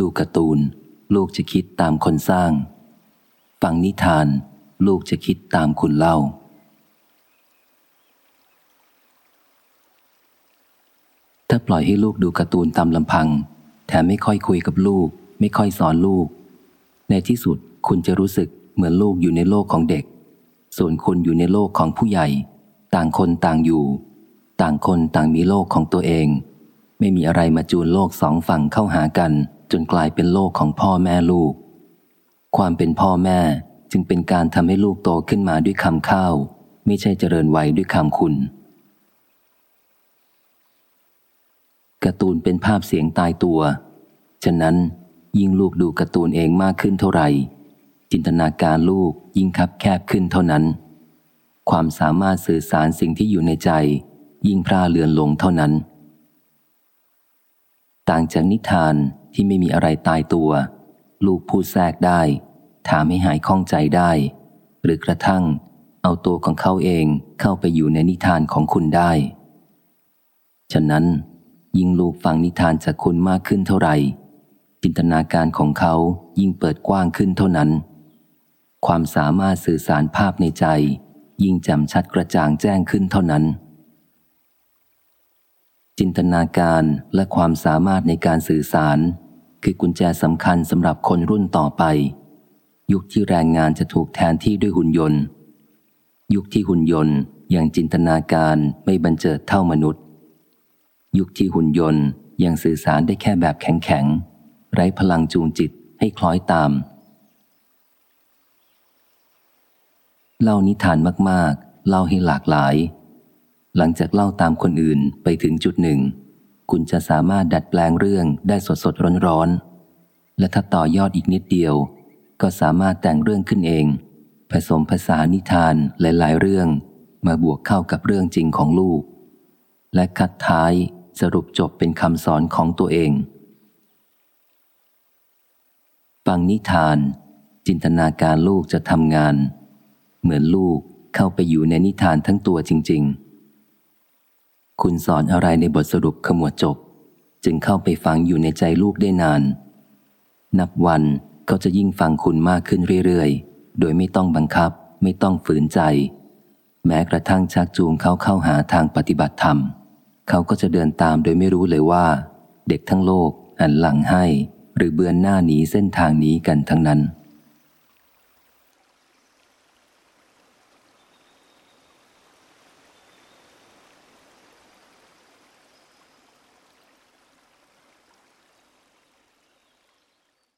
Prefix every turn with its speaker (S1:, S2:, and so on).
S1: ดูการ์ตูน ลูกจะคิดตามคนสร้าง ฟังนิทาน ลูกจะคิดตามคุณเล่า ถ้าปล่อยให้ลูกดูการ์ตูนตามลำพัง แถมไม่ค่อยคุยกับลูก ไม่ค่อยสอนลูก ในที่สุดคุณจะรู้สึกเหมือนลูกอยู่ในโลกของเด็ก ส่วนคุณอยู่ในโลกของผู้ใหญ่ ต่างคนต่างอยู่ ต่างคนต่างมีโลกของตัวเอง ไม่มีอะไรมาจูนโลกสองฝั่งเข้าหากัน จนกลายเป็นโลกของพ่อแม่ลูก ความเป็นพ่อแม่จึงเป็นการทำให้ลูกโตขึ้นมาด้วยคำข้าว ไม่ใช่เจริญวัยด้วยคำคุณการ์ตูนเป็นภาพเสียงตายตัว ฉะนั้นยิ่งลูกดูการ์ตูนเองมากขึ้นเท่าไหร่ จินตนาการลูกยิ่งคับแคบขึ้นเท่านั้น ความสามารถสื่อสารสิ่งที่อยู่ในใจ ยิ่งพร่าเลือนลงเท่านั้น ต่างจากนิทาน ที่ไม่มีอะไรตายตัว ลูกพูดแทรกได้ ถามให้หายข้องใจได้ หรือกระทั่ง เอาตัวของเขาเองเข้าไปอยู่ในนิทานของคุณได้ ฉะนั้น ยิ่งลูกฟังนิทานจากคุณมากขึ้นเท่าไหร่ จินตนาการของเขายิ่งเปิดกว้างขึ้นเท่านั้น ความสามารถสื่อสารภาพในใจ ยิ่งจำชัดกระจ่างแจ้งขึ้นเท่านั้น จินตนาการและความสามารถในการสื่อสาร คือกุญแจสำคัญสำหรับคนรุ่นต่อไป ยุคที่แรงงานจะถูกแทนที่ด้วยหุ่นยนต์ ยุคที่หุ่นยนต์ยังจินตนาการไม่บันเจิดเท่ามนุษย์ ยุคที่หุ่นยนต์ยังสื่อสารได้แค่แบบแข็งๆไร้พลังจูงจิตให้คล้อยตามเล่านิทานมากๆ เล่าให้หลากหลาย หลังจากเล่าตามคนอื่นไปถึงจุดหนึ่ง คุณจะสามารถดัดแปลงเรื่องได้สดสดร้อนร้อนและถ้าต่อยอดอีกนิดเดียว ก็สามารถแต่งเรื่องขึ้นเอง ผสมภาษานิทานหลาย ๆ เรื่อง มาบวกเข้ากับเรื่องจริงของลูก และคัดท้ายสรุปจบเป็นคำสอนของตัวเองฟังนิทาน จินตนาการลูกจะทำงาน เหมือนลูกเข้าไปอยู่ในนิทานทั้งตัวจริง ๆ คุณสอนอะไรในบทสรุปขมวดจบ จึงเข้าไปฟังอยู่ในใจลูกได้นาน นับวันก็จะยิ่งฟังคุณมากขึ้นเรื่อยๆ โดยไม่ต้องบังคับ ไม่ต้องฝืนใจ แม้กระทั่งชักจูงเขาเข้าหาทางปฏิบัติธรรม เขาก็จะเดินตามโดยไม่รู้เลยว่า เด็กทั้งโลกหันหลังให้ หรือเบือนหน้าหนีเส้นทางนี้กันทั้งนั้น